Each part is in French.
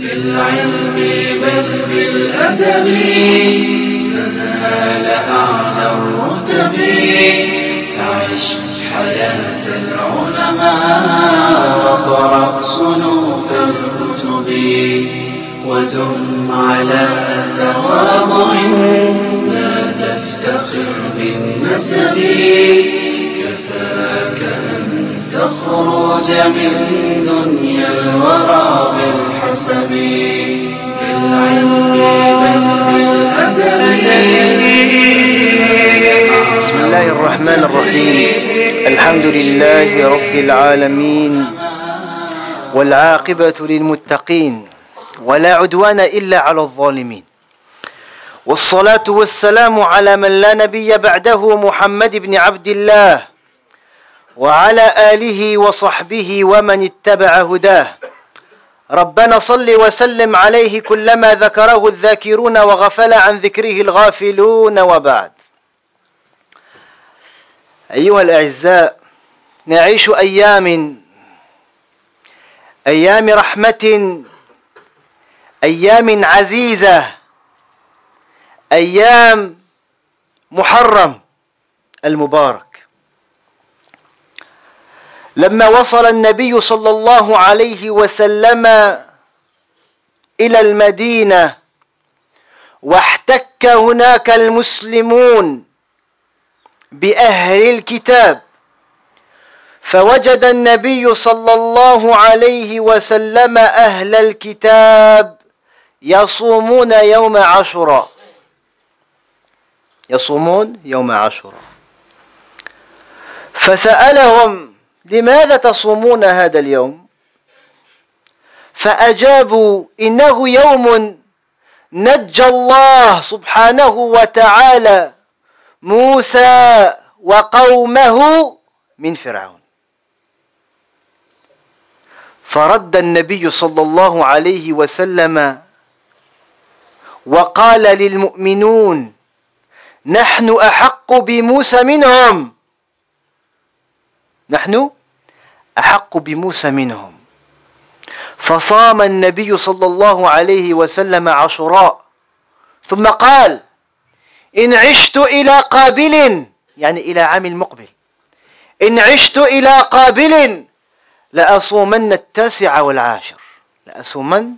بالعلم بل بالأدب تنال أعلى الرتب فعش حياة العلماء وقرأ صنوف الكتب ودم على تواضع لا تفتخر بالنسب كفاك أن تخرج من دنيا الورى بل بالأدب بسم الله الرحمن الرحيم. الحمد لله رب العالمين والعاقبة للمتقين ولا عدوان إلا على الظالمين. والصلاة والسلام على من لا نبي بعده محمد بن عبد الله وعلى آله وصحبه ومن اتبع هداه. ربنا صل وسلم عليه كلما ذكره الذاكرون وغفل عن ذكره الغافلون وبعد. أيها الأعزاء نعيش أيام أيام رحمة أيام عزيزة أيام محرم المبارك. لما وصل النبي صلى الله عليه وسلم إلى المدينة واحتك هناك المسلمون بأهل الكتاب فوجد النبي صلى الله عليه وسلم أهل الكتاب يصومون يوم عاشوراء. يصومون يوم عاشوراء. فسألهم لماذا تصومون هذا اليوم؟ فأجابوا إنه يوم نجى الله سبحانه وتعالى موسى وقومه من فرعون. فرد النبي صلى الله عليه وسلم وقال للمؤمنون نحن أحق بموسى منهم. نحن؟ أحق بموسى منهم. فصام النبي صلى الله عليه وسلم عاشوراء ثم قال إن عشت إلى قابل يعني إلى عام المقبل إن عشت إلى قابل لأصومن التاسع والعاشر. لأصومن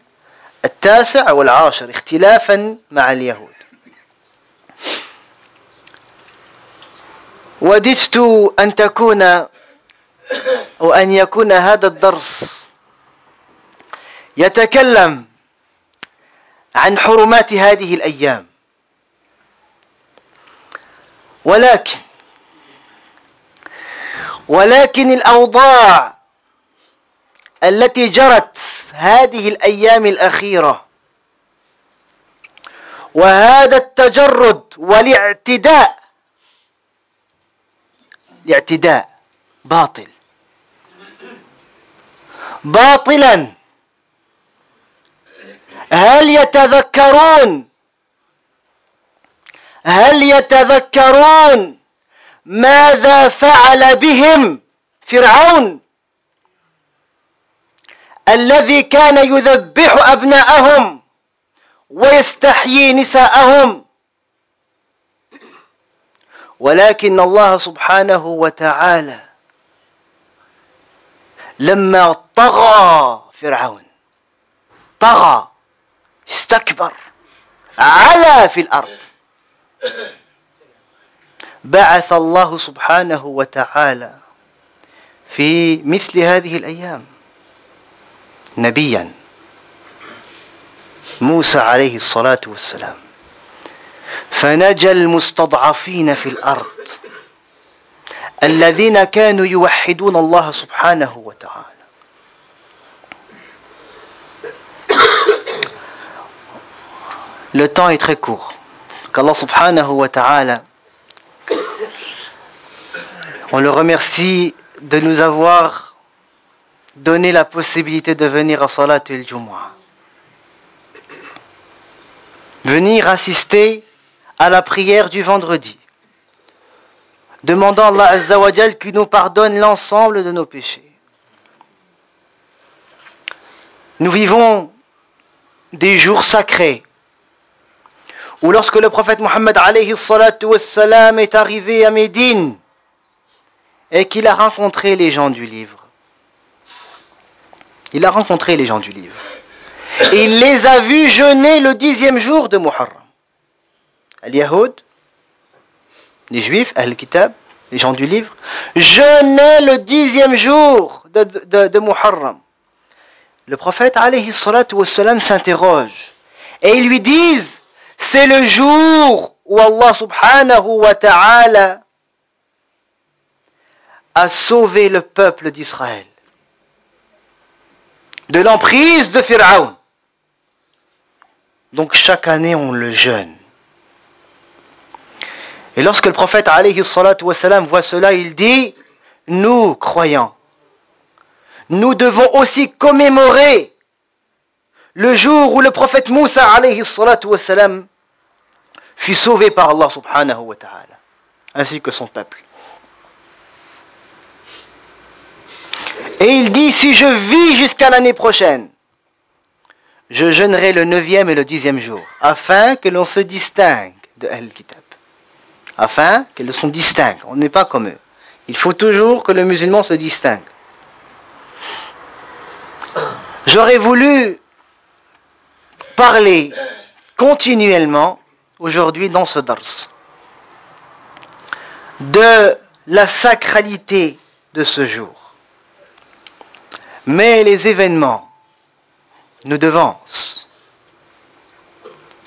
التاسع والعاشر اختلافا مع اليهود. وددت أن تكون أو أن يكون هذا الدرس يتكلم عن حرمات هذه الأيام. ولكن ولكن الأوضاع التي جرت هذه الأيام الأخيرة وهذا التجرد والاعتداء الاعتداء باطل. باطلا. هل يتذكرون؟ هل يتذكرون ماذا فعل بهم فرعون؟ الذي كان يذبح أبناءهم ويستحيي نساءهم. ولكن الله سبحانه وتعالى لما طغى فرعون طغى استكبر علا في الأرض. بعث الله سبحانه وتعالى في مثل هذه الأيام نبيا موسى عليه الصلاة والسلام. فنجى المستضعفين في الأرض. الذين كانوا يوحدون الله سبحانه وتعالى Le temps est très court. Qu'Allah subhanahu wa ta'ala, on le remercie de nous avoir donné la possibilité de venir à Salat el-Jumu'ah. Venir assister à la prière du vendredi. Demandant à Allah Azza wa Jal qu'il nous pardonne l'ensemble de nos péchés. Nous vivons des jours sacrés, ou lorsque le prophète Mohammed est arrivé à Médine et qu'il a rencontré les gens du livre. Il a rencontré les gens du livre. Et il les a vus jeûner le dixième jour de Muharram. Al-Yahoud, les Juifs, Al-Kitab, les gens du livre, jeûnaient le dixième jour de, de, de Muharram. Le prophète s'interroge et ils lui disent c'est le jour où Allah subhanahu wa ta'ala a sauvé le peuple d'Israël de l'emprise de Pharaon. Donc chaque année on le jeûne. Et lorsque le prophète alayhi wassalam, voit cela, il dit, nous croyants, nous devons aussi commémorer le jour où le prophète Moussa alayhi wassalam, fut sauvé par Allah subhanahu wa ta'ala, ainsi que son peuple. Et il dit, si je vis jusqu'à l'année prochaine, je jeûnerai le neuvième et le dixième jour, afin que l'on se distingue de Al-Kitab. Afin qu'elles se distinguent. On n'est pas comme eux. Il faut toujours que le musulman se distingue. J'aurais voulu parler continuellement aujourd'hui dans ce dars de la sacralité de ce jour. Mais les événements nous devancent.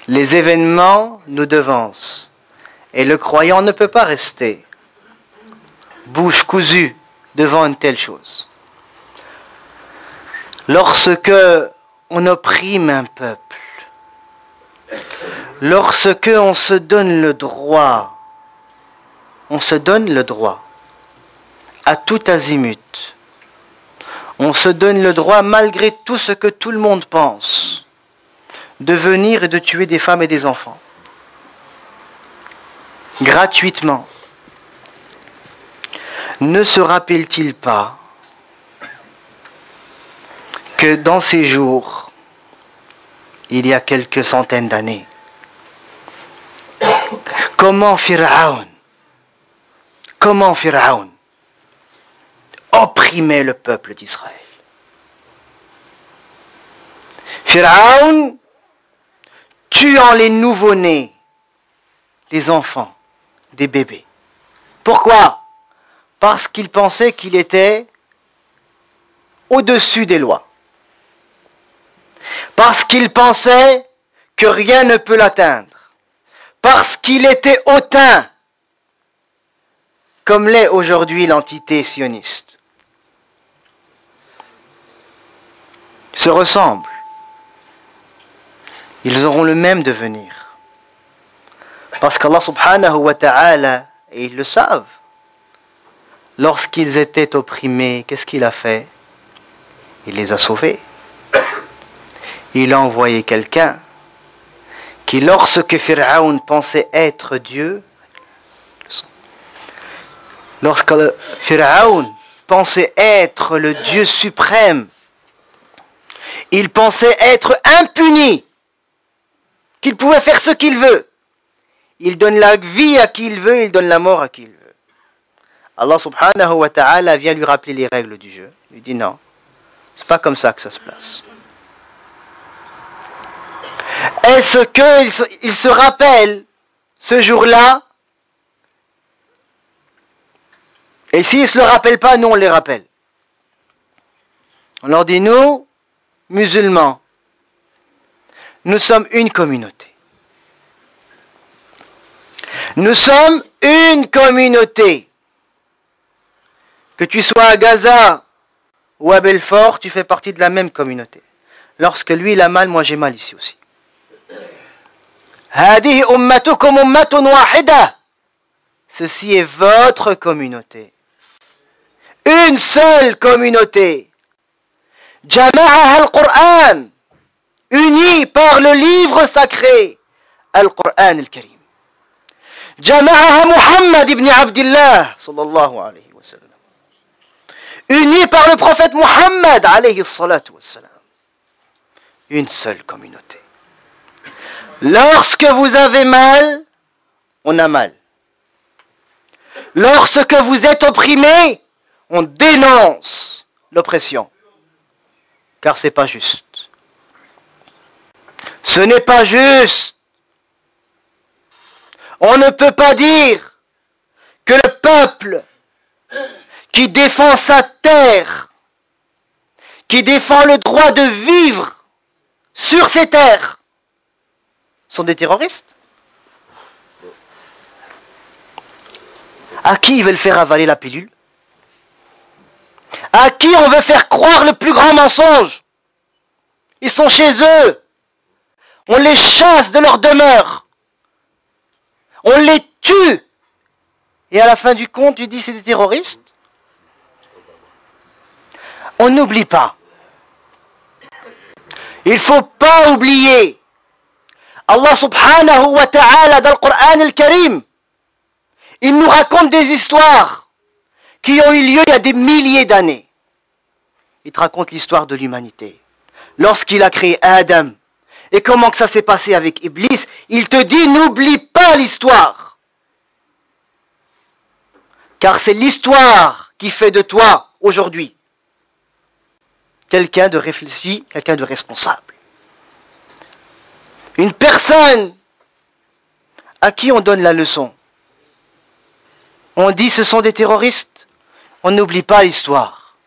Les événements nous devancent. Et le croyant ne peut pas rester bouche cousue devant une telle chose. Lorsque on opprime un peuple, lorsque on se donne le droit, on se donne le droit à tout azimut, on se donne le droit, malgré tout ce que tout le monde pense, de venir et de tuer des femmes et des enfants. Gratuitement. Ne se rappelle-t-il pas que dans ces jours, il y a quelques centaines d'années, comment Pharaon, comment Pharaon opprimait le peuple d'Israël? Pharaon tuant les nouveau-nés, les enfants, des bébés. Pourquoi? Parce qu'il pensait qu'il était au-dessus des lois. Parce qu'il pensait que rien ne peut l'atteindre. Parce qu'il était hautain, comme l'est aujourd'hui l'entité sioniste. Se ressemblent. Ils auront le même devenir. Parce qu'Allah subhanahu wa ta'ala, et ils le savent, lorsqu'ils étaient opprimés, qu'est-ce qu'il a fait? Il les a sauvés. Il a envoyé quelqu'un qui, lorsque Pharaon pensait être Dieu, lorsque Pharaon pensait être le Dieu suprême, il pensait être impuni, qu'il pouvait faire ce qu'il veut. Il donne la vie à qui il veut, il donne la mort à qui il veut. Allah subhanahu wa ta'ala vient lui rappeler les règles du jeu. Il dit non, c'est pas comme ça que ça se passe. Est-ce qu'il se rappelle ce jour-là? Et s'il ne se le rappelle pas, nous on les rappelle. On leur dit, nous, musulmans, nous sommes une communauté. Nous sommes une communauté. Que tu sois à Gaza ou à Belfort, tu fais partie de la même communauté. Lorsque lui il a mal, moi j'ai mal ici aussi. Ceci est votre communauté. Une seule communauté. Jama'ah al-Qur'an. Unie par le livre sacré. Al-Qur'an al-Karim. Jama'ah Muhammad ibn Abdullah. Sallallahu alayhi wa sallam. Unie par le prophète Muhammad alayhi salatu wa sallam. une seule communauté. Lorsque vous avez mal, on a mal. Lorsque vous êtes opprimé, on dénonce l'oppression. Car c'est pas juste. Ce n'est pas juste. On ne peut pas dire que le peuple qui défend sa terre, qui défend le droit de vivre sur ces terres, sont des terroristes. À qui ils veulent faire avaler la pilule? À qui on veut faire croire le plus grand mensonge? Ils sont chez eux. On les chasse de leur demeure. On les tue. Et à la fin du compte, tu dis c'est des terroristes On n'oublie pas. Il faut pas oublier. Allah subhanahu wa ta'ala dans le Coran al-Karim, il nous raconte des histoires qui ont eu lieu il y a des milliers d'années. Il te raconte l'histoire de l'humanité. Lorsqu'il a créé Adam, et comment que ça s'est passé avec Iblis, il te dit n'oublie pas l'histoire. Car c'est l'histoire qui fait de toi aujourd'hui quelqu'un de réfléchi, quelqu'un de responsable. Une personne à qui on donne la leçon. On dit ce sont des terroristes. On n'oublie pas l'histoire.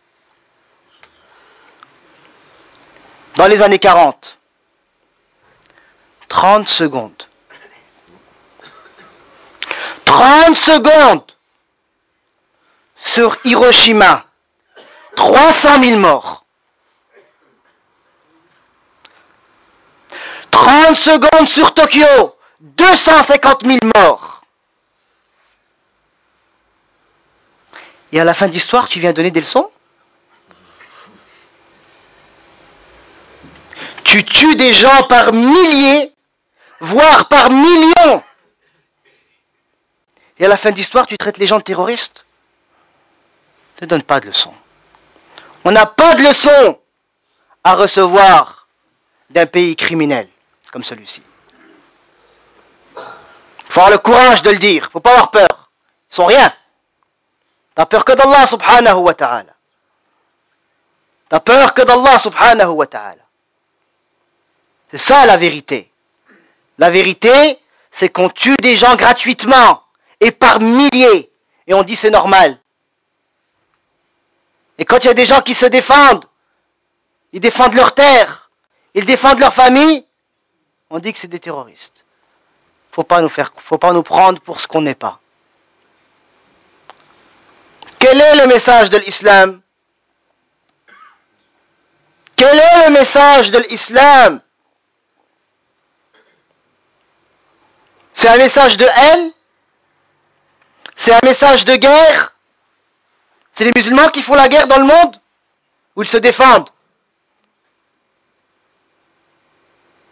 Dans les années 40, 30 secondes. 30 secondes sur Hiroshima. 300 000 morts. 30 secondes sur Tokyo. 250 000 morts. Et à la fin de l'histoire, tu viens donner des leçons? Tu tues des gens par milliers, voire par millions. Et à la fin de l'histoire, tu traites les gens de terroristes? Ne donne pas de leçons. On n'a pas de leçons à recevoir d'un pays criminel comme celui-ci. Il faut avoir le courage de le dire. Il ne faut pas avoir peur. Ils sont rien. T'as peur que d'Allah subhanahu wa ta'ala. T'as peur que d'Allah subhanahu wa ta'ala. C'est ça la vérité. La vérité, c'est qu'on tue des gens gratuitement et par milliers. Et on dit c'est normal. Et quand il y a des gens qui se défendent, ils défendent leur terre, ils défendent leur famille, on dit que c'est des terroristes. Faut pas faut pas nous prendre pour ce qu'on n'est pas. Quel est le message de l'islam? Quel est le message de l'islam? C'est un message de haine? C'est un message de guerre? C'est les musulmans qui font la guerre dans le monde? Ou ils se défendent?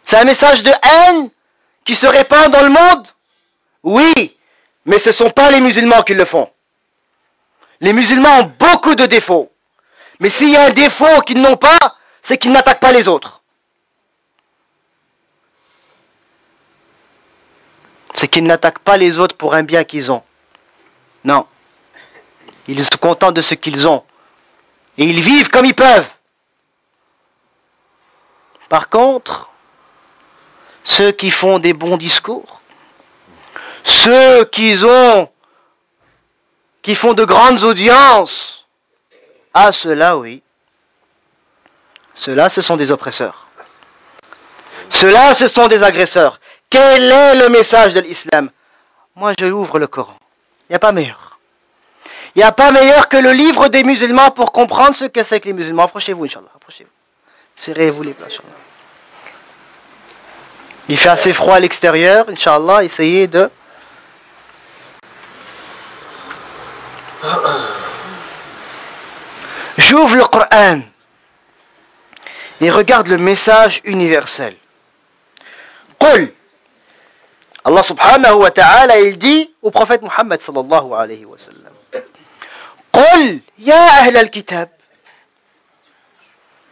C'est un message de haine qui se répand dans le monde? Oui, mais ce ne sont pas les musulmans qui le font. Les musulmans ont beaucoup de défauts. Mais s'il y a un défaut qu'ils n'ont pas, c'est qu'ils n'attaquent pas les autres. C'est qu'ils n'attaquent pas les autres pour un bien qu'ils ont. Non. Ils sont contents de ce qu'ils ont. Et ils vivent comme ils peuvent. Par contre, ceux qui font des bons discours, ceux qui ont, qui font de grandes audiences, ah, ceux-là, oui. Ceux-là, ce sont des oppresseurs. Ceux-là, ce sont des agresseurs. Quel est le message de l'islam? Moi, je ouvre le Coran. Il n'y a pas meilleur. Il n'y a pas meilleur que le livre des musulmans pour comprendre ce que c'est que les musulmans. Approchez-vous, Inch'Allah. Approchez-vous. Serrez-vous les plats, Inch'Allah. Il fait assez froid à l'extérieur, Inch'Allah. Essayez de. J'ouvre le Coran et regarde le message universel. Allah subhanahu wa ta'ala, il dit au prophète Muhammad sallallahu alayhi wa sallam Qul ya ahl al-kitab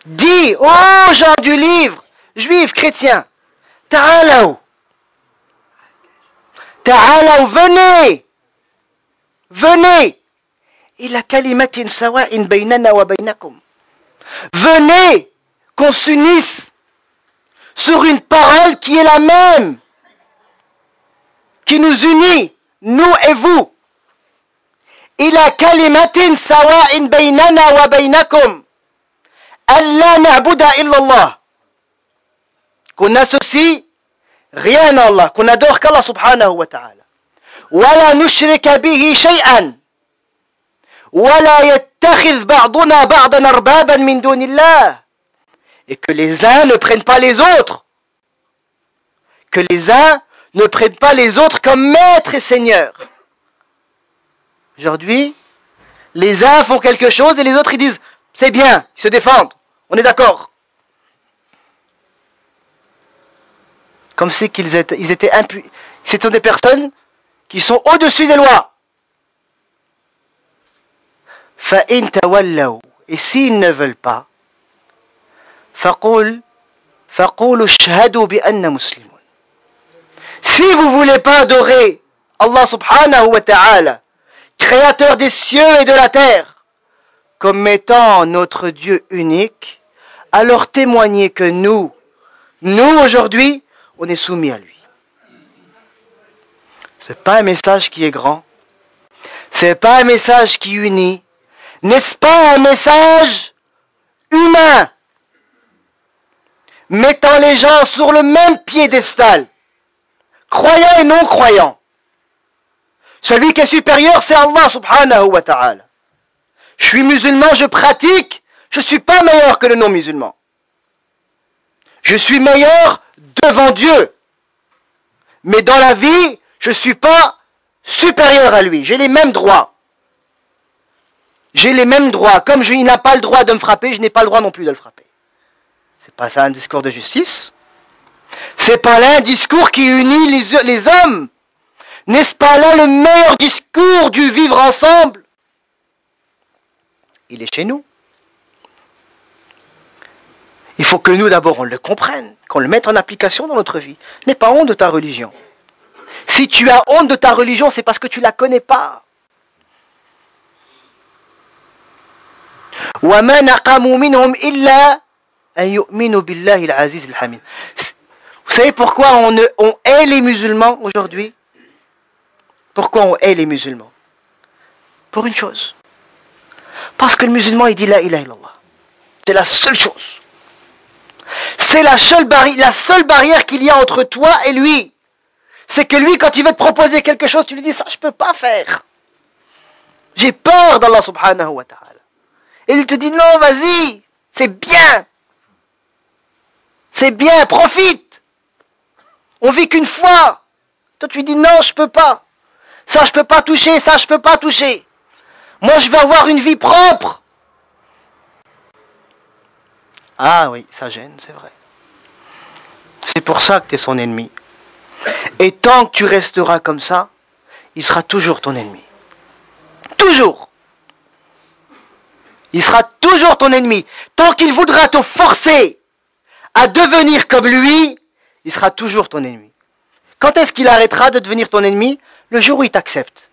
Dis aux gens du livre, juifs, chrétiens, ta'alaw Ta'alaw, venez. Venez ila kalimatin sawa'in baynana wa baynakum Venez qu'on s'unisse sur une parole qui est la même qui nous unit, nous et vous. A kalimatin sawa'in baynana wa baynakum. Allah na'buda illallah. Qu'on associe rien à Allah, qu'on adore qu'Allah subhanahu wa ta'ala. ولا نشرك به شيئا ولا يتخذ بعضنا بعضا أربابا من دون الله et que les uns ne prennent pas les autres que les uns ne prennent pas les autres comme maîtres et seigneurs aujourd'hui les uns font quelque chose et les autres ils disent c'est bien, ils se défendent on est d'accord comme si qu'ils étaient, ils étaient impu... C'était des personnes qui sont au-dessus des lois. فَإِن تَوَلَّوْا Et s'ils ne veulent pas, فَقُولْ فَقُولُوا اشْهَدُوا بِأَنَّ مُسْلِمُونَ si vous voulez pas adorer Allah subhanahu wa ta'ala, créateur des cieux et de la terre, comme étant notre Dieu unique, alors témoignez que nous, nous aujourd'hui, on est soumis à lui. C'est pas un message qui est grand. C'est pas un message qui unit. N'est-ce pas un message humain? Mettant les gens sur le même piédestal, croyants et non croyants. Celui qui est supérieur, c'est Allah subhanahu wa ta'ala. Je suis musulman, je pratique, je suis pas meilleur que le non-musulman. Je suis meilleur devant Dieu. Mais dans la vie, je ne suis pas supérieur à lui. J'ai les mêmes droits. J'ai les mêmes droits. Comme il n'a pas le droit de me frapper, je n'ai pas le droit non plus de le frapper. C'est pas ça un discours de justice? C'est pas là un discours qui unit les, hommes. N'est-ce pas là le meilleur discours du vivre ensemble? Il est chez nous. Il faut que nous d'abord on le comprenne, qu'on le mette en application dans notre vie. N'aie pas honte de ta religion. Si tu as honte de ta religion, c'est parce que tu la connais pas. Vous savez pourquoi on, ne- hait les musulmans aujourd'hui? Pourquoi on hait les musulmans? Pour une chose. Parce que le musulman, il dit la ilaha illallah. C'est la seule chose. C'est la seule, la seule barrière qu'il y a entre toi et lui. C'est que lui, quand il veut te proposer quelque chose, tu lui dis ça, je peux pas faire. J'ai peur d'Allah subhanahu wa ta'ala. Et il te dit non, vas-y, c'est bien. C'est bien, profite. On vit qu'une fois. Toi, tu dis non, je peux pas. Ça, je peux pas toucher, ça, je peux pas toucher. Moi, je veux avoir une vie propre. Ah oui, ça gêne, c'est vrai. C'est pour ça que tu es son ennemi. Et tant que tu resteras comme ça, il sera toujours ton ennemi. Toujours. Il sera toujours ton ennemi. Tant qu'il voudra te forcer à devenir comme lui, il sera toujours ton ennemi. Quand est-ce qu'il arrêtera de devenir ton ennemi? Le jour où il t'accepte.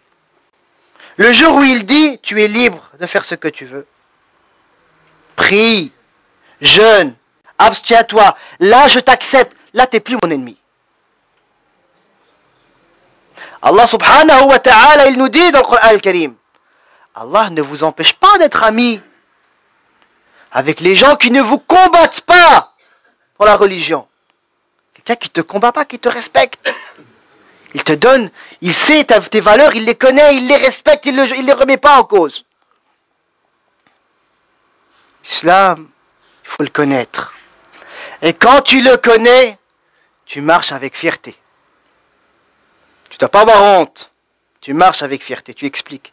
Le jour où il dit, tu es libre de faire ce que tu veux. Prie, jeûne, abstiens-toi. Là, je t'accepte. Là, tu n'es plus mon ennemi. Allah subhanahu wa ta'ala, il nous dit dans le Coran al-Karim, Allah ne vous empêche pas d'être amis avec les gens qui ne vous combattent pas pour la religion. Quelqu'un qui ne te combat pas, qui te respecte. Il te donne, il sait tes valeurs, il les connaît, il les respecte, il ne les remet pas en cause. L'islam, il faut le connaître. Et quand tu le connais, tu marches avec fierté. Tu dois pas avoir honte. Tu marches avec fierté, tu expliques.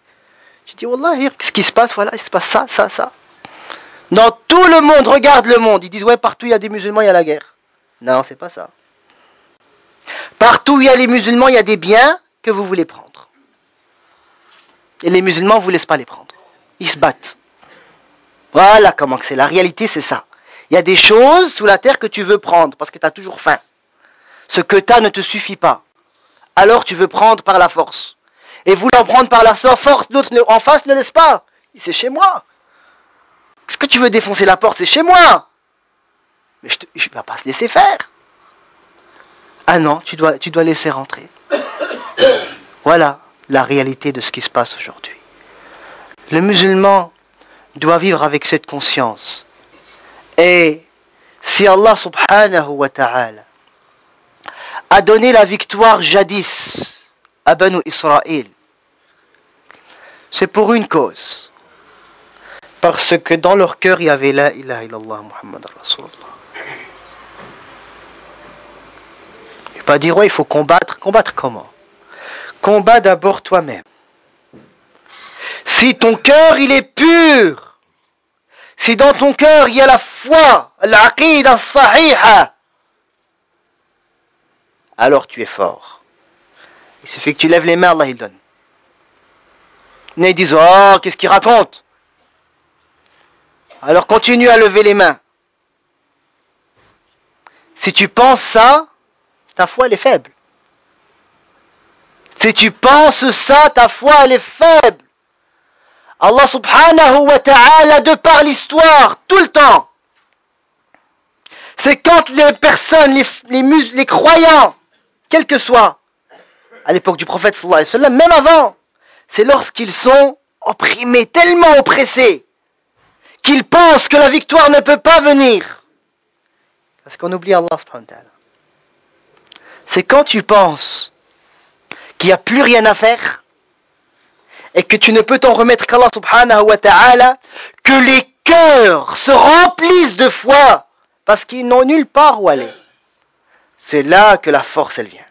Tu dis, Wallah, qu'est-ce qui se passe? Voilà, il se passe ça, ça, ça. Dans tout le monde, regarde le monde. Ils disent, ouais, partout il y a des musulmans, il y a la guerre. Non, c'est pas ça. Partout où il y a les musulmans, il y a des biens que vous voulez prendre. Et les musulmans ne vous laissent pas les prendre. Ils se battent. Voilà comment c'est. La réalité, c'est ça. Il y a des choses sous la terre que tu veux prendre parce que tu as toujours faim. Ce que tu as ne te suffit pas. Alors tu veux prendre par la force. Et voulant prendre par la force, l'autre en face ne laisse pas. C'est chez moi. Est-ce que tu veux défoncer la porte? C'est chez moi. Mais je ne vais pas se laisser faire. Ah non, tu dois, laisser rentrer. Voilà la réalité de ce qui se passe aujourd'hui. Le musulman doit vivre avec cette conscience. Et si Allah subhanahu wa ta'ala a donné la victoire jadis à Banu Israël, c'est pour une cause. Parce que dans leur cœur, il y avait la ilaha illallah Muhammad Rasulullah. Il ne dire, ouais, il faut combattre. Combattre comment? Combat d'abord toi-même. Si ton cœur, il est pur, si dans ton cœur, il y a la foi, l'aqidah sahiha, alors tu es fort. Il suffit que tu lèves les mains, Allah il donne. Ils disent, oh, qu'est-ce qu'il raconte? Alors continue à lever les mains. Si tu penses ça, ta foi elle est faible. Si tu penses ça, ta foi elle est faible. Allah subhanahu wa ta'ala, de par l'histoire, tout le temps, c'est quand les personnes, les, les, les croyants, quels que soient, à l'époque du prophète sallallahu alayhi wa sallam, même avant, c'est lorsqu'ils sont opprimés, tellement oppressés, qu'ils pensent que la victoire ne peut pas venir. Parce qu'on oublie Allah subhanahu wa ta'ala. C'est quand tu penses qu'il n'y a plus rien à faire et que tu ne peux t'en remettre qu'Allah subhanahu wa ta'ala, que les cœurs se remplissent de foi parce qu'ils n'ont nulle part où aller. C'est là que la force elle vient.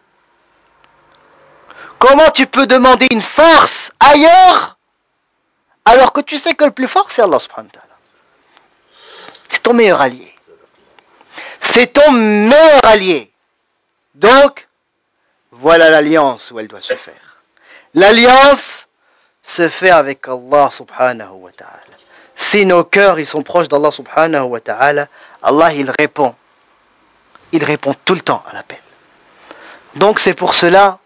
Comment tu peux demander une force ailleurs alors que tu sais que le plus fort c'est Allah subhanahu wa ta'ala? C'est ton meilleur allié. C'est ton meilleur allié. Donc, voilà l'alliance où elle doit se faire. L'alliance se fait avec Allah subhanahu wa ta'ala. Si nos cœurs ils sont proches d'Allah subhanahu wa ta'ala, Allah il répond. Il répond tout le temps à l'appel. Donc c'est pour cela,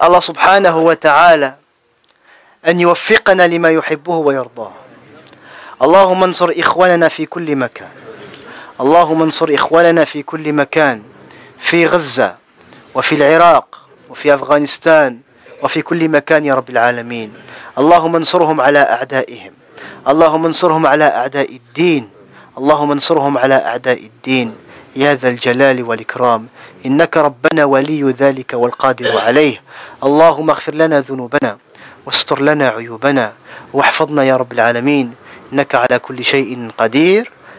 Allah subhanahu wa ta'ala أن يوفقنا لما يحبه ويرضاه اللهم انصر إخواننا في كل مكان اللهم انصر إخواننا في كل مكان في غزة وفي العراق وفي أفغانستان وفي كل مكان يا رب العالمين. اللهم انصرهم على أعدائهم. اللهم انصرهم على أعداء الدين. اللهم انصرهم على أعداء الدين. يا ذا الجلال والإكرام. إنك ربنا ولي ذلك والقادر عليه. اللهم اغفر لنا ذنوبنا واستر لنا عيوبنا واحفظنا يا رب العالمين. إنك على كل شيء قدير.